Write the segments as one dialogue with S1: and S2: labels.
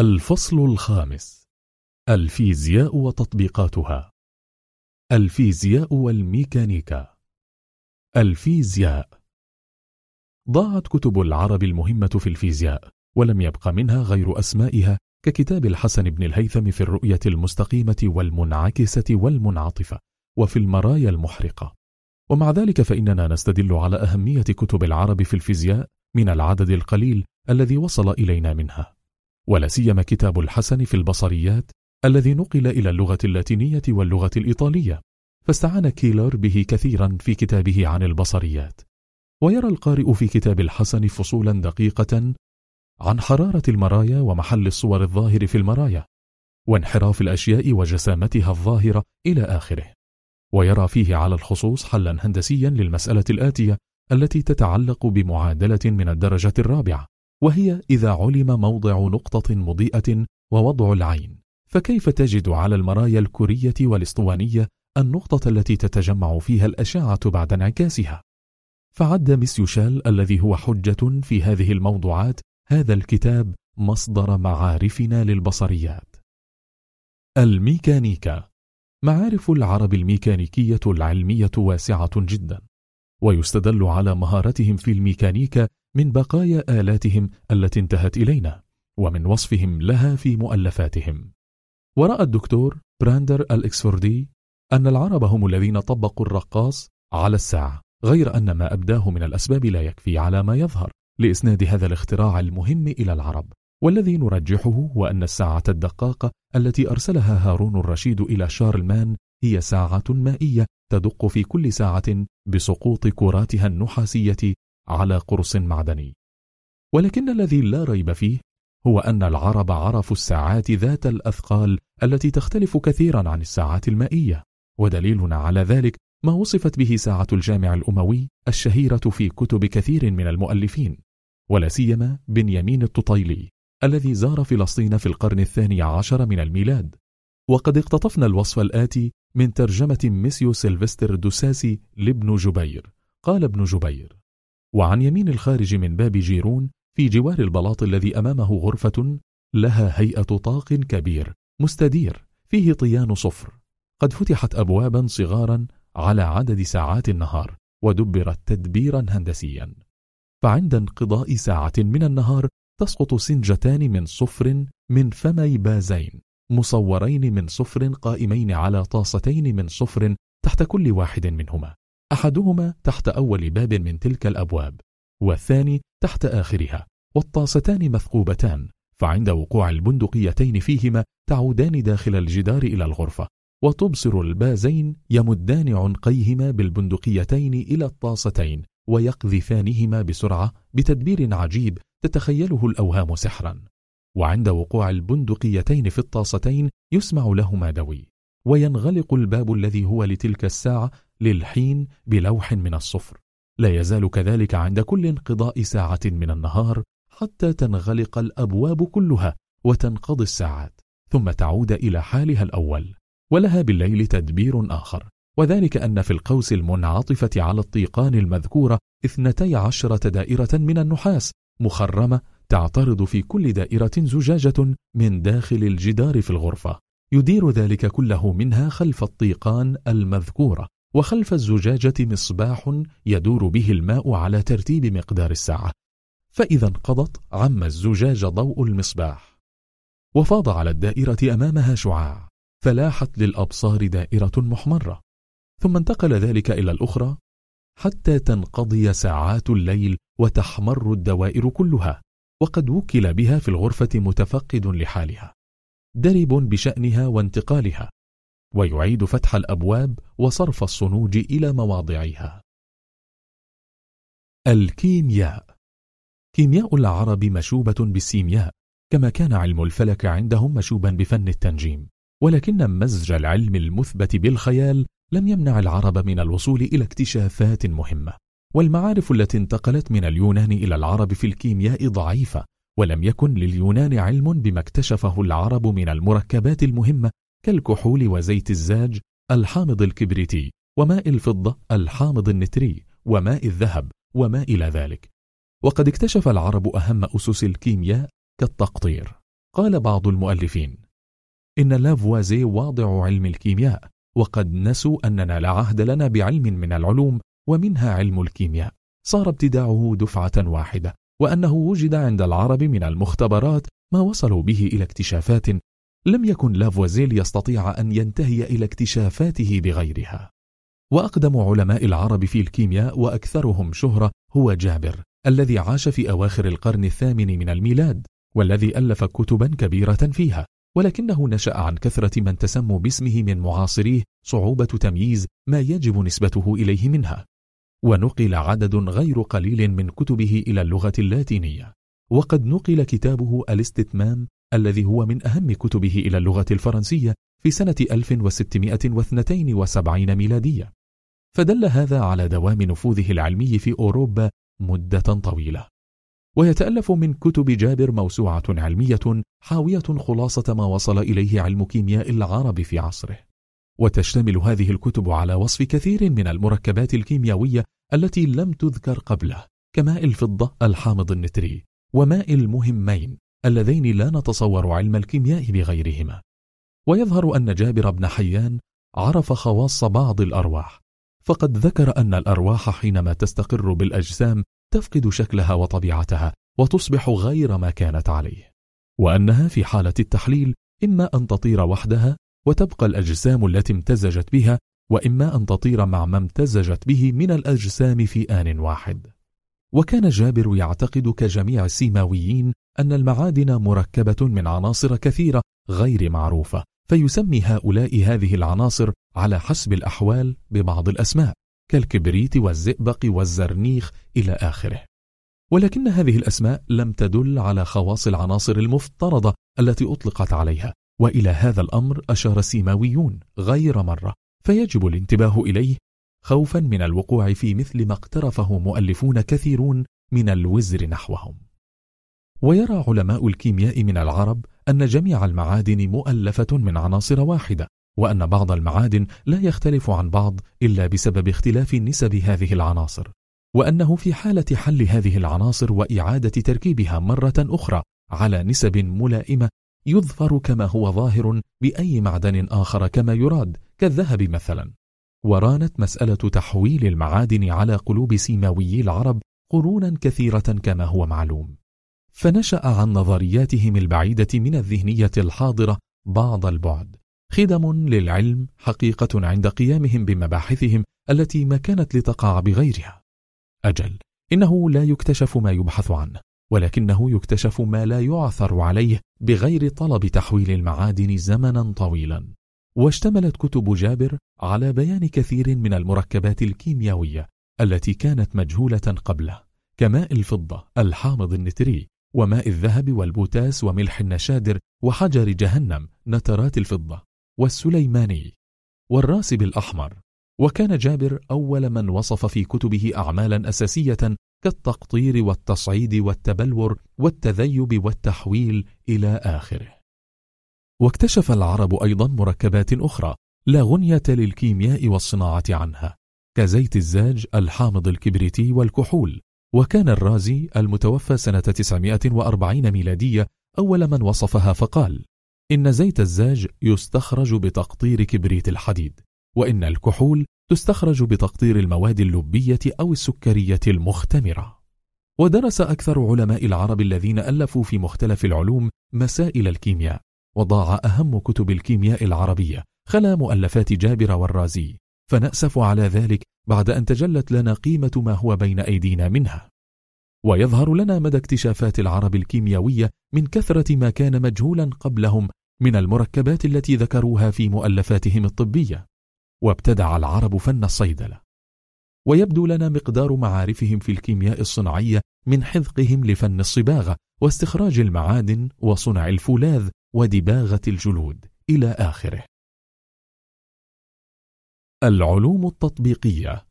S1: الفصل الخامس. الفيزياء وتطبيقاتها. الفيزياء والميكانيكا. الفيزياء. ضاعت كتب العرب المهمة في الفيزياء ولم يبق منها غير أسمائها ككتاب الحسن بن الهيثم في الرؤية المستقيمة والمنعكسة والمنعطفة وفي المرايا المحرقة. ومع ذلك فإننا نستدل على أهمية كتب العرب في الفيزياء من العدد القليل الذي وصل إلينا منها. ولا سيما كتاب الحسن في البصريات الذي نقل إلى اللغة اللاتينية واللغة الإيطالية. فاستعان كيلر به كثيرا في كتابه عن البصريات. ويرى القارئ في كتاب الحسن فصولا دقيقة عن حرارة المرايا ومحل الصور الظاهر في المرايا وانحراف الأشياء وجسامتها الظاهرة إلى آخره. ويرى فيه على الخصوص حلا هندسيا للمسألة الآتية التي تتعلق بمعادلة من الدرجة الرابعة. وهي إذا علم موضع نقطة مضيئة ووضع العين. فكيف تجد على المرايا الكرية والإسطوانية النقطة التي تتجمع فيها الأشعة بعد انعكاسها؟ فعد ميسيوشال الذي هو حجة في هذه الموضوعات هذا الكتاب مصدر معارفنا للبصريات. الميكانيكا. معارف العرب الميكانيكية العلمية واسعة جدا ويستدل على مهارتهم في الميكانيكا من بقايا آلاتهم التي انتهت إلينا ومن وصفهم لها في مؤلفاتهم. ورأى الدكتور براندر الإكسفوردي أن العرب هم الذين طبقوا الرقاص على الساعة غير أن ما أبداه من الأسباب لا يكفي على ما يظهر لإسناد هذا الاختراع المهم إلى العرب. والذي نرجحه هو أن الساعة الدقاقة التي أرسلها هارون الرشيد إلى شارلمان هي ساعة مائية تدق في كل ساعة بسقوط كراتها النحاسية على قرص معدني. ولكن الذي لا ريب فيه هو أن العرب عرفوا الساعات ذات الأثقال التي تختلف كثيرا عن الساعات المائية. ودليلنا على ذلك ما وصفت به ساعة الجامع الأموي الشهيرة في كتب كثير من المؤلفين ولا سيما بنيامين التطيلي الذي زار فلسطين في القرن الثاني عشر من الميلاد. وقد اقتطفنا الوصف الآتي من ترجمة ميسيو سيلفستر دوساسي لابن جبير. قال ابن جبير وعن يمين الخارج من باب جيرون في جوار البلاط الذي أمامه غرفة لها هيئة طاق كبير مستدير فيه طيقان صفر. قد فتحت أبوابا صغارا على عدد ساعات النهار ودبرت تدبيرا هندسيا. فعند انقضاء ساعة من النهار تسقط سنجتان من صفر من فمي بازين مصورين من صفر قائمين على طاستين من صفر تحت كل واحد منهما. أحدهما تحت أول باب من تلك الأبواب والثاني تحت آخرها والطاستان مثقوبتان فعند وقوع البندقيتين فيهما تعودان داخل الجدار إلى الغرفة وتبصر البازين يمدان عنقيهما بالبندقيتين إلى الطاستين ويقذفانهما بسرعة بتدبير عجيب تتخيله الأوهام سحرا. وعند وقوع البندقيتين في الطاستين يسمع لهما دوي. وينغلق الباب الذي هو لتلك الساعة للحين بلوح من الصفر. لا يزال كذلك عند كل انقضاء ساعة من النهار حتى تنغلق الأبواب كلها وتنقضي الساعات ثم تعود إلى حالها الأول ولها بالليل تدبير آخر. وذلك أن في القوس المنعطفة على الطيقان المذكورة اثنتي عشرة دائرة من النحاس مخرمة تعترض في كل دائرة زجاجة من داخل الجدار في الغرفة. يدير ذلك كله منها خلف الطيقان المذكورة وخلف الزجاجة مصباح يدور به الماء على ترتيب مقدار الساعة. فإذا انقضت عم الزجاج ضوء المصباح. وفاض على الدائرة أمامها شعاع. فلاحت للأبصار دائرة محمرة. ثم انتقل ذلك إلى الأخرى. حتى تنقضي ساعات الليل وتحمر الدوائر كلها. وقد وكل بها في الغرفة متفقد لحالها. درب بشأنها وانتقالها ويعيد فتح الأبواب وصرف الصنوج إلى مواضعها. الكيمياء كيمياء العرب مشوبة بالسيمياء كما كان علم الفلك عندهم مشوبا بفن التنجيم. ولكن مزج العلم المثبت بالخيال لم يمنع العرب من الوصول إلى اكتشافات مهمة. والمعارف التي انتقلت من اليونان إلى العرب في الكيمياء ضعيفة ولم يكن لليونان علم بما اكتشفه العرب من المركبات المهمة كالكحول وزيت الزاج الحامض الكبريتي وماء الفضة الحامض النتري وماء الذهب وما إلى ذلك. وقد اكتشف العرب أهم أسس الكيمياء كالتقطير. قال بعض المؤلفين إن لافوازي واضع علم الكيمياء وقد نسوا أننا لا عهد لنا بعلم من العلوم ومنها علم الكيمياء. صار ابتداعه دفعة واحدة. وأنه وجد عند العرب من المختبرات ما وصلوا به إلى اكتشافات لم يكن لافوازيل يستطيع أن ينتهي إلى اكتشافاته بغيرها. وأقدم علماء العرب في الكيمياء وأكثرهم شهرة هو جابر الذي عاش في أواخر القرن الثامن من الميلاد والذي ألف كتبا كبيرة فيها ولكنه نشأ عن كثرة من تسموا باسمه من معاصريه صعوبة تمييز ما يجب نسبته إليه منها. ونقل عدد غير قليل من كتبه إلى اللغة اللاتينية. وقد نقل كتابه الاستتمام الذي هو من أهم كتبه إلى اللغة الفرنسية في سنة 1672 ميلادية. فدل هذا على دوام نفوذه العلمي في أوروبا مدة طويلة. ويتألف من كتب جابر موسوعة علمية حاوية خلاصة ما وصل إليه علم كيمياء العرب في عصره. وتشتمل هذه الكتب على وصف كثير من المركبات الكيميائية التي لم تذكر قبله كماء الفضة الحامض النتري وماء المهمين اللذين لا نتصور علم الكيمياء بغيرهما. ويظهر أن جابر بن حيان عرف خواص بعض الأرواح فقد ذكر أن الأرواح حينما تستقر بالأجسام تفقد شكلها وطبيعتها وتصبح غير ما كانت عليه وأنها في حالة التحليل إما أن تطير وحدها وتبقى الأجسام التي امتزجت بها وإما أن تطير مع ما امتزجت به من الأجسام في آن واحد. وكان جابر يعتقد كجميع السيماويين أن المعادن مركبة من عناصر كثيرة غير معروفة فيسمي هؤلاء هذه العناصر على حسب الأحوال ببعض الأسماء كالكبريت والزئبق والزرنيخ إلى آخره. ولكن هذه الأسماء لم تدل على خواص العناصر المفترضة التي أطلقت عليها. وإلى هذا الأمر أشار السيماويون غير مرة فيجب الانتباه إليه خوفا من الوقوع في مثل ما اقترفه مؤلفون كثيرون من الوزر نحوهم. ويرى علماء الكيمياء من العرب أن جميع المعادن مؤلفة من عناصر واحدة وأن بعض المعادن لا يختلف عن بعض إلا بسبب اختلاف نسب هذه العناصر وأنه في حالة حل هذه العناصر وإعادة تركيبها مرة أخرى على نسب ملائمة يظفر كما هو ظاهر بأي معدن آخر كما يراد كالذهب مثلا. ورانت مسألة تحويل المعادن على قلوب سيماويي العرب قرونا كثيرة كما هو معلوم. فنشأ عن نظرياتهم البعيدة من الذهنية الحاضرة بعض البعد. خدم للعلم حقيقة عند قيامهم بمباحثهم التي ما كانت لتقع بغيرها. أجل إنه لا يكتشف ما يبحث عنه. ولكنه يكتشف ما لا يعثر عليه بغير طلب تحويل المعادن زمنا طويلا. واشتملت كتب جابر على بيان كثير من المركبات الكيميائية التي كانت مجهولة قبله كماء الفضة الحامض النتري وماء الذهب والبوتاس وملح النشادر وحجر جهنم نترات الفضة والسليماني والراسب الأحمر. وكان جابر أول من وصف في كتبه أعمالا أساسية كالتقطير والتصعيد والتبلور والتذويب والتحويل إلى آخره. واكتشف العرب أيضا مركبات أخرى لا غنية للكيمياء والصناعة عنها كزيت الزاج الحامض الكبريتي والكحول وكان الرازي المتوفى سنة 940 ميلادية أول من وصفها فقال إن زيت الزاج يستخرج بتقطير كبريت الحديد وإن الكحول تستخرج بتقطير المواد اللبية أو السكرية المختمرة. ودرس أكثر علماء العرب الذين ألفوا في مختلف العلوم مسائل الكيمياء وضاع أهم كتب الكيمياء العربية خلا مؤلفات جابر والرازي. فنأسف على ذلك بعد أن تجلت لنا قيمة ما هو بين أيدينا منها. ويظهر لنا مدى اكتشافات العرب الكيميائية من كثرة ما كان مجهولا قبلهم من المركبات التي ذكروها في مؤلفاتهم الطبية. وابتدع العرب فن الصيدلة. ويبدو لنا مقدار معارفهم في الكيمياء الصناعية من حذقهم لفن الصباغة واستخراج المعادن وصنع الفولاذ ودباغة الجلود إلى آخره. العلوم التطبيقية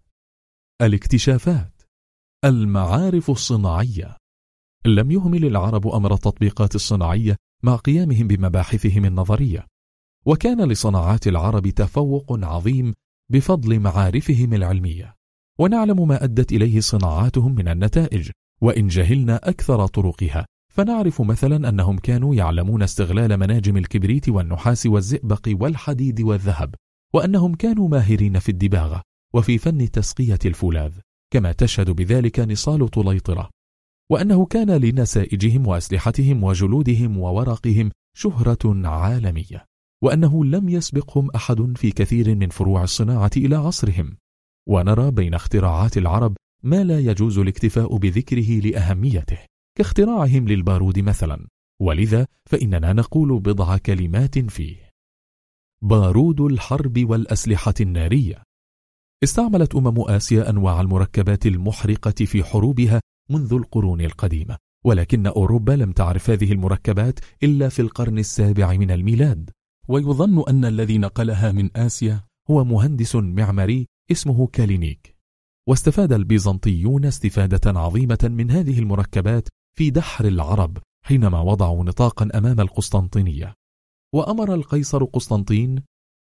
S1: الاكتشافات المعارف الصناعية. لم يهمل العرب أمر التطبيقات الصناعية مع قيامهم بمباحثهم النظرية. وكان لصناعات العرب تفوق عظيم بفضل معارفهم العلمية. ونعلم ما أدت إليه صناعاتهم من النتائج. وإن جهلنا أكثر طرقها فنعرف مثلا أنهم كانوا يعلمون استغلال مناجم الكبريت والنحاس والزئبق والحديد والذهب وأنهم كانوا ماهرين في الدباغة وفي فن تسقية الفولاذ كما تشهد بذلك نصال طليطرة. وأنه كان لنسائجهم وأسلحتهم وجلودهم وورقهم شهرة عالمية. وأنه لم يسبقهم أحد في كثير من فروع الصناعة إلى عصرهم. ونرى بين اختراعات العرب ما لا يجوز الاكتفاء بذكره لأهميته كاختراعهم للبارود مثلا. ولذا فإننا نقول بضع كلمات فيه. بارود الحرب والأسلحة النارية. استعملت أمم آسيا أنواع المركبات المحرقة في حروبها منذ القرون القديمة ولكن أوروبا لم تعرف هذه المركبات إلا في القرن السابع من الميلاد. ويظن أن الذي نقلها من آسيا هو مهندس معماري اسمه كالينيك. واستفاد البيزنطيون استفادة عظيمة من هذه المركبات في دحر العرب حينما وضعوا نطاقا أمام القسطنطينية. وأمر القيصر قسطنطين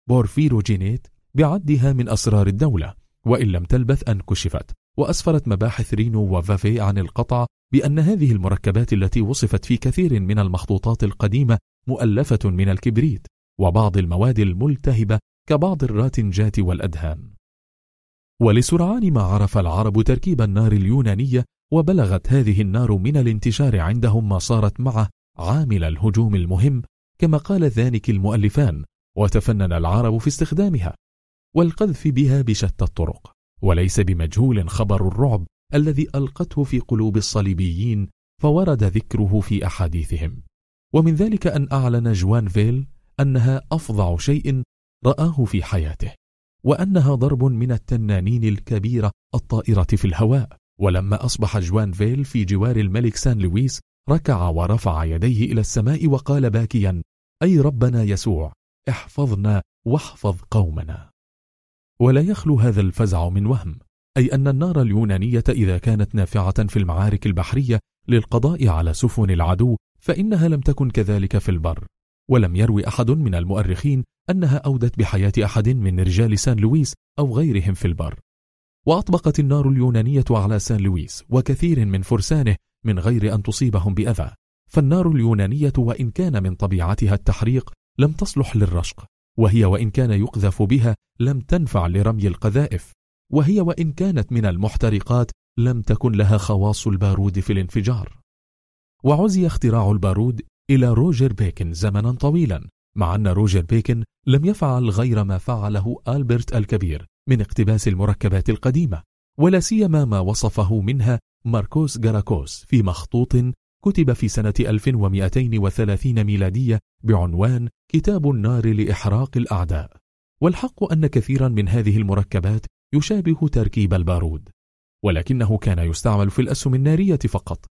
S1: بورفيروجينيت بعدها من أسرار الدولة وإن لم تلبث أن كشفت. وأسفرت مباحث رينو وفافيه عن القطع بأن هذه المركبات التي وصفت في كثير من المخطوطات القديمة مؤلفة من الكبريت. وبعض المواد الملتهبة كبعض الراتنجات والأدهان. ولسرعان ما عرف العرب تركيب النار اليونانية وبلغت هذه النار من الانتشار عندهم ما صارت معه عامل الهجوم المهم كما قال ذلك المؤلفان وتفنن العرب في استخدامها. والقذف بها بشتى الطرق وليس بمجهول خبر الرعب الذي ألقته في قلوب الصليبيين فورد ذكره في أحاديثهم. ومن ذلك أن أعلن جوان فيل أنها أفظع شيء رآه في حياته وأنها ضرب من التنانين الكبيرة الطائرة في الهواء. ولما أصبح جوان فيل في جوار الملك سان لويس ركع ورفع يديه إلى السماء وقال باكيا أي ربنا يسوع احفظنا واحفظ قومنا. ولا يخلو هذا الفزع من وهم أي أن النار اليونانية إذا كانت نافعة في المعارك البحرية للقضاء على سفن العدو فإنها لم تكن كذلك في البر. ولم يروي أحد من المؤرخين أنها أودت بحياة أحد من رجال سان لويس أو غيرهم في البر. وأطبقت النار اليونانية على سان لويس وكثير من فرسانه من غير أن تصيبهم بأذى. فالنار اليونانية وإن كان من طبيعتها التحريق لم تصلح للرشق وهي وإن كان يقذف بها لم تنفع لرمي القذائف وهي وإن كانت من المحترقات لم تكن لها خواص البارود في الانفجار. وعزي اختراع البارود إلى روجر بيكن زمنا طويلا مع أن روجر بيكن لم يفعل غير ما فعله ألبرت الكبير من اقتباس المركبات القديمة ولا سيما ما وصفه منها ماركوس جاراكوس في مخطوط كتب في سنة 1230 ميلادية بعنوان كتاب النار لإحراق الأعداء. والحق أن كثيرا من هذه المركبات يشابه تركيب البارود ولكنه كان يستعمل في الأسهم النارية فقط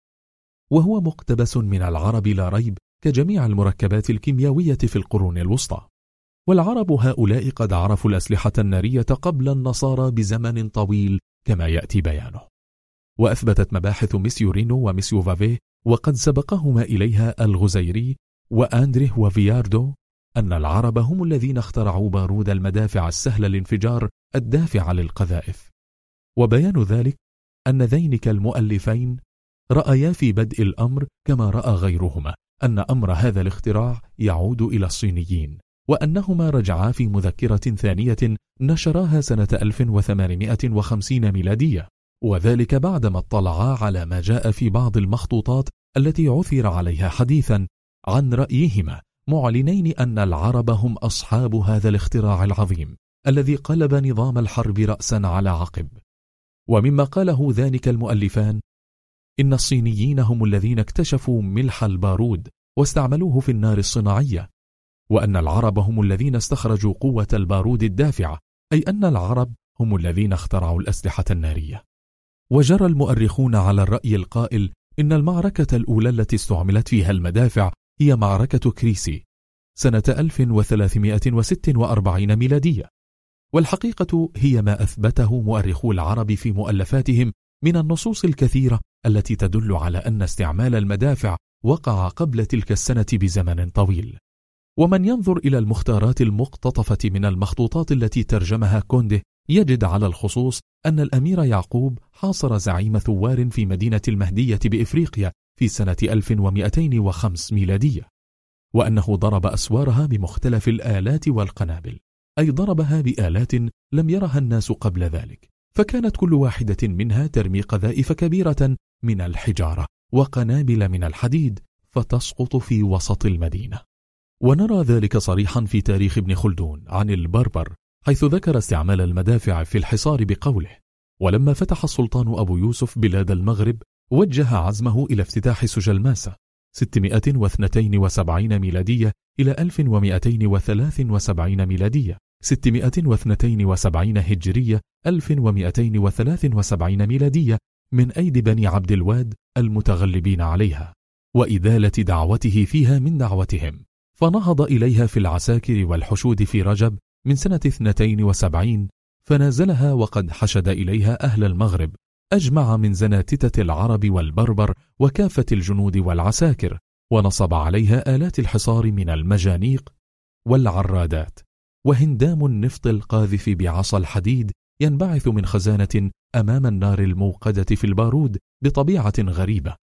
S1: وهو مقتبس من العرب لا ريب كجميع المركبات الكيميائية في القرون الوسطى. والعرب هؤلاء قد عرفوا الأسلحة النارية قبل النصارى بزمن طويل كما يأتي بيانه. وأثبتت مباحث ميسيو رينو وميسيو فافيه وقد سبقهما إليها الغزيري وأندريه وفياردو أن العرب هم الذين اخترعوا بارود المدافع السهل الانفجار الدافع للقذائف. وبيان ذلك أن ذينك المؤلفين رأيا في بدء الأمر كما رأى غيرهما. أن أمر هذا الاختراع يعود إلى الصينيين وأنهما رجعا في مذكرة ثانية نشراها سنة 1850 ميلادية. وذلك بعدما اطلعا على ما جاء في بعض المخطوطات التي عثر عليها حديثا عن رأيهما معلنين أن العرب هم أصحاب هذا الاختراع العظيم الذي قلب نظام الحرب رأسا على عقب. ومما قاله ذلك المؤلفان إن الصينيين هم الذين اكتشفوا ملح البارود واستعملوه في النار الصناعية وأن العرب هم الذين استخرجوا قوة البارود الدافعة أي أن العرب هم الذين اخترعوا الأسلحة النارية. وجرى المؤرخون على الرأي القائل إن المعركة الأولى التي استعملت فيها المدافع هي معركة كريسي سنة 1346 ميلادية. والحقيقة هي ما أثبته مؤرخو العرب في مؤلفاتهم من النصوص الكثيرة التي تدل على أن استعمال المدافع وقع قبل تلك السنة بزمن طويل. ومن ينظر إلى المختارات المقتطفة من المخطوطات التي ترجمها كونده يجد على الخصوص أن الأمير يعقوب حاصر زعيم ثوار في مدينة المهدية بإفريقيا في سنة 1205 ميلادية وأنه ضرب أسوارها بمختلف الآلات والقنابل أي ضربها بآلات لم يرها الناس قبل ذلك. فكانت كل واحدة منها ترمي قذائف كبيرة من الحجارة وقنابل من الحديد فتسقط في وسط المدينة. ونرى ذلك صريحا في تاريخ ابن خلدون عن البربر حيث ذكر استعمال المدافع في الحصار بقوله ولما فتح السلطان أبو يوسف بلاد المغرب وجه عزمه إلى افتتاح سجلماسة 672 ميلادية إلى 1273 ميلادية 672 هجرية 1273 ميلادية من أيدي بني عبد الواد المتغلبين عليها وإدالة دعوته فيها من دعوتهم. فنهض إليها في العساكر والحشود في رجب من سنة 72 فنازلها وقد حشد إليها أهل المغرب أجمع من زناتتة العرب والبربر وكافة الجنود والعساكر ونصب عليها آلات الحصار من المجانيق والعرادات وهندام النفط القاذف بعصا الحديد ينبعث من خزانة أمام النار الموقدة في البارود بطبيعة غريبة.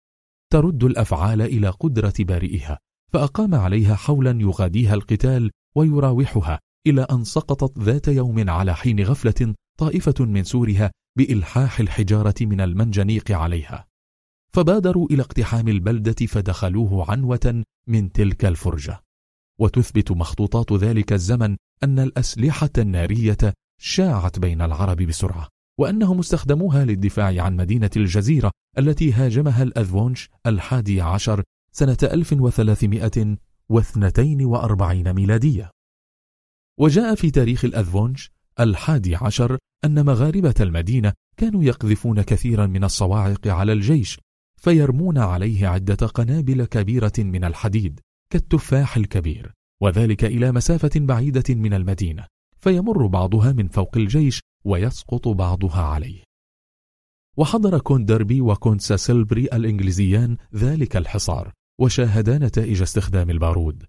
S1: ترد الأفعال إلى قدرة بارئها فأقام عليها حولا يغاديها القتال ويراوحها إلى أن سقطت ذات يوم على حين غفلة طائفة من سورها بإلحاح الحجارة من المنجنيق عليها. فبادروا إلى اقتحام البلدة فدخلوه عنوة من تلك الفرجة. وتثبت مخطوطات ذلك الزمن أن الأسلحة النارية شاعت بين العرب بسرعة وأنهم استخدموها للدفاع عن مدينة الجزيرة التي هاجمها الأذوونش الحادي عشر سنة 1342 ميلادية. وجاء في تاريخ الأذوونش الحادي عشر أن مغاربة المدينة كانوا يقذفون كثيرا من الصواعق على الجيش فيرمون عليه عدة قنابل كبيرة من الحديد كالتفاح الكبير وذلك إلى مسافة بعيدة من المدينة. فيمر بعضها من فوق الجيش ويسقط بعضها عليه. وحضر كونت دربي وكونت ساسلبري الإنجليزيان ذلك الحصار وشاهدا نتائج استخدام البارود.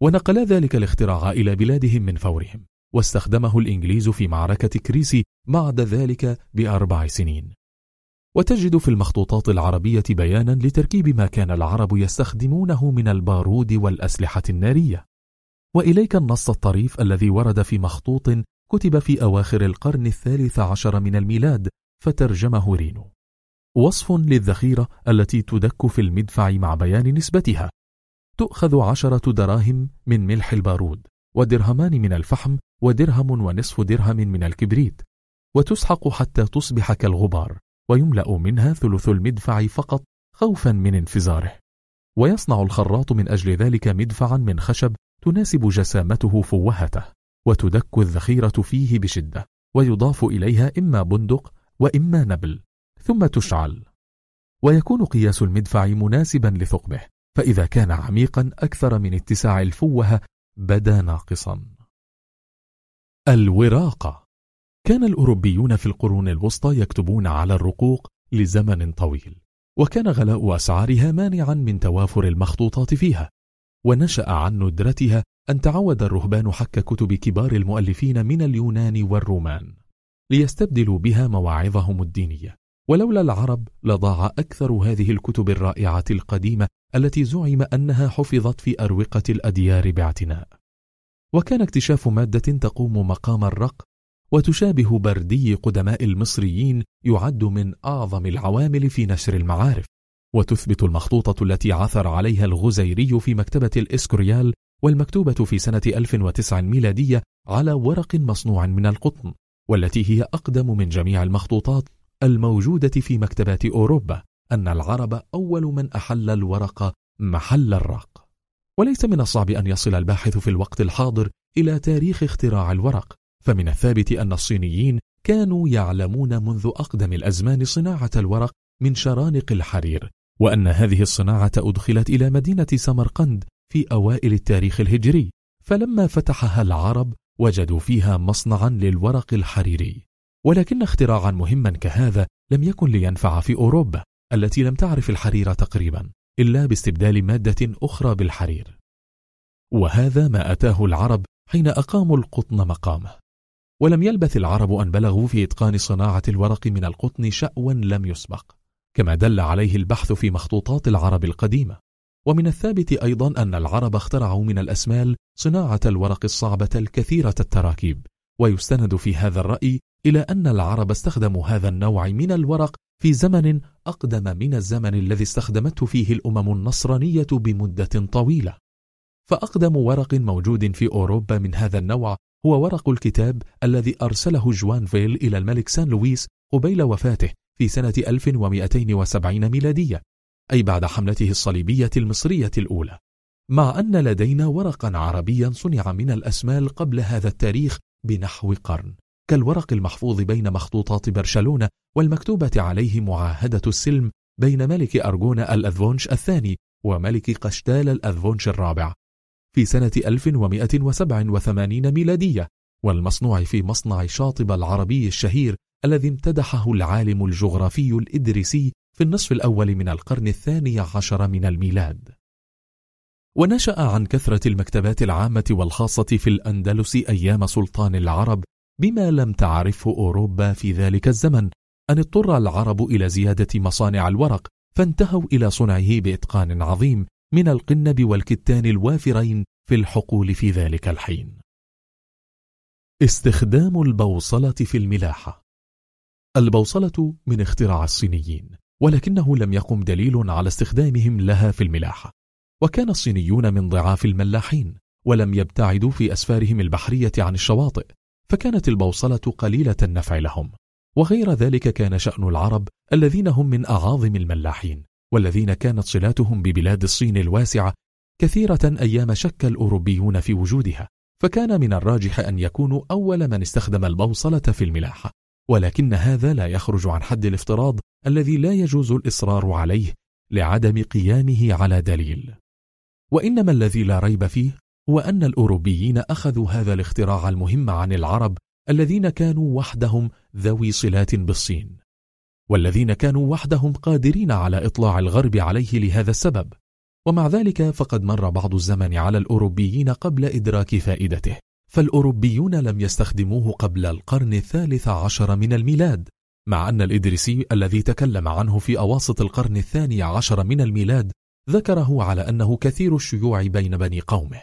S1: ونقلا ذلك الاختراع إلى بلادهم من فورهم واستخدمه الإنجليز في معركة كريسي بعد ذلك بأربع سنين. وتجد في المخطوطات العربية بيانا لتركيب ما كان العرب يستخدمونه من البارود والأسلحة النارية. وإليك النص الطريف الذي ورد في مخطوط كتب في أواخر القرن الثالث عشر من الميلاد فترجمه رينو. وصف للذخيرة التي تدك في المدفع مع بيان نسبتها. تؤخذ عشرة دراهم من ملح البارود ودرهمان من الفحم ودرهم ونصف درهم من الكبريت. وتسحق حتى تصبح كالغبار ويملأ منها ثلث المدفع فقط خوفا من انفجاره ويصنع الخراط من أجل ذلك مدفعا من خشب تناسب جسامته فوهته وتدك الذخيرة فيه بشدة ويضاف إليها إما بندق وإما نبل ثم تشعل. ويكون قياس المدفع مناسبا لثقبه فإذا كان عميقا أكثر من اتساع الفوهة بدا ناقصا. الوراقة كان الأوروبيون في القرون الوسطى يكتبون على الرقوق لزمن طويل وكان غلاء أسعارها مانعا من توافر المخطوطات فيها ونشأ عن ندرتها أن تعود الرهبان حك كتب كبار المؤلفين من اليونان والرومان ليستبدلوا بها مواعظهم الدينية. ولولا العرب لضاع أكثر هذه الكتب الرائعة القديمة التي زعم أنها حفظت في أروقة الأديار باعتناء. وكان اكتشاف مادة تقوم مقام الرق وتشابه بردي قدماء المصريين يعد من أعظم العوامل في نشر المعارف. وتثبت المخطوطة التي عثر عليها الغزيري في مكتبة الإسكوريال والمكتوبة في سنة 1009 ميلادية على ورق مصنوع من القطن والتي هي أقدم من جميع المخطوطات الموجودة في مكتبات أوروبا أن العرب أول من أحل الورق محل الرق وليس من الصعب أن يصل الباحث في الوقت الحاضر إلى تاريخ اختراع الورق فمن الثابت أن الصينيين كانوا يعلمون منذ أقدم الأزمان صناعة الورق من شرانق الحرير. وأن هذه الصناعة أدخلت إلى مدينة سمرقند في أوائل التاريخ الهجري فلما فتحها العرب وجدوا فيها مصنعا للورق الحريري. ولكن اختراعا مهما كهذا لم يكن لينفع في أوروبا التي لم تعرف الحرير تقريبا إلا باستبدال مادة أخرى بالحرير. وهذا ما أتاه العرب حين أقاموا القطن مقامه. ولم يلبث العرب أن بلغوا في إتقان صناعة الورق من القطن شأوا لم يسبق. كما دل عليه البحث في مخطوطات العرب القديمة. ومن الثابت أيضا أن العرب اخترعوا من الأسمال صناعة الورق الصعبة الكثيرة التراكيب. ويستند في هذا الرأي إلى أن العرب استخدموا هذا النوع من الورق في زمن أقدم من الزمن الذي استخدمته فيه الأمم النصرانية بمدة طويلة. فأقدم ورق موجود في أوروبا من هذا النوع هو ورق الكتاب الذي أرسله جوان فيل إلى الملك سان لويس قبيل وفاته. في سنة 1270 ميلادية أي بعد حملته الصليبية المصرية الأولى. مع أن لدينا ورقا عربيا صنع من الأسمال قبل هذا التاريخ بنحو قرن. كالورق المحفوظ بين مخطوطات برشلونة والمكتوبة عليه معاهدة السلم بين ملك أرجون الأذفونش الثاني وملك قشتال الأذفونش الرابع. في سنة 1187 ميلادية والمصنوع في مصنع شاطب العربي الشهير الذي امتدحه العالم الجغرافي الإدريسي في النصف الأول من القرن الثاني عشر من الميلاد. ونشأ عن كثرة المكتبات العامة والخاصة في الأندلس أيام سلطان العرب بما لم تعرفه أوروبا في ذلك الزمن أن اضطر العرب إلى زيادة مصانع الورق فانتهوا إلى صنعه بإتقان عظيم من القنب والكتان الوافرين في الحقول في ذلك الحين. استخدام البوصلة في الملاحة البوصلة من اختراع الصينيين ولكنه لم يقم دليل على استخدامهم لها في الملاحة وكان الصينيون من ضعاف الملاحين ولم يبتعدوا في أسفارهم البحرية عن الشواطئ فكانت البوصلة قليلة النفع لهم. وغير ذلك كان شأن العرب الذين هم من أعاظم الملاحين والذين كانت صلاتهم ببلاد الصين الواسعة كثيرة أيام شك الأوروبيون في وجودها فكان من الراجح أن يكونوا أول من استخدم البوصلة في الملاحة ولكن هذا لا يخرج عن حد الافتراض الذي لا يجوز الإصرار عليه لعدم قيامه على دليل. وإنما الذي لا ريب فيه هو أن الأوروبيين أخذوا هذا الاختراع المهم عن العرب الذين كانوا وحدهم ذوي صلات بالصين والذين كانوا وحدهم قادرين على إطلاع الغرب عليه لهذا السبب. ومع ذلك فقد مر بعض الزمن على الأوروبيين قبل إدراك فائدته. فالأوروبيون لم يستخدموه قبل القرن الثالث عشر من الميلاد مع أن الإدريسي الذي تكلم عنه في أواسط القرن الثاني عشر من الميلاد ذكره على أنه كثير الشيوع بين بني قومه.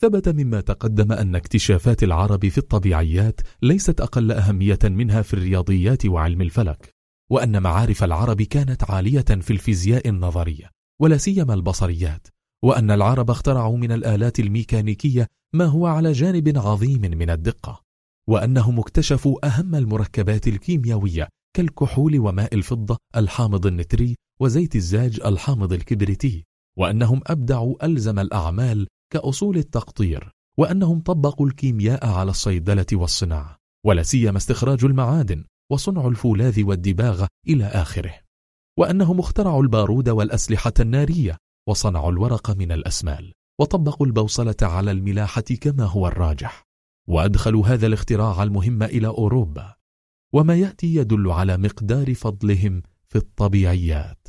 S1: ثبت مما تقدم أن اكتشافات العرب في الطبيعيات ليست أقل أهمية منها في الرياضيات وعلم الفلك وأن معارف العرب كانت عالية في الفيزياء النظرية ولا سيما البصريات وأن العرب اخترعوا من الآلات الميكانيكية ما هو على جانب عظيم من الدقة وأنهم اكتشفوا أهم المركبات الكيميائية كالكحول وماء الفضة الحامض النتري وزيت الزاج الحامض الكبريتي وأنهم أبدعوا ألزم الأعمال كأصول التقطير وأنهم طبقوا الكيمياء على الصيدلة والصناعة ولا سيما استخراج المعادن وصنع الفولاذ والدباغة إلى آخره وأنهم اخترعوا البارود والأسلحة النارية وصنعوا الورق من الأسمال وطبقوا البوصلة على الملاحة كما هو الراجح وأدخلوا هذا الاختراع المهم إلى أوروبا وما يأتي يدل على مقدار فضلهم في الطبيعيات.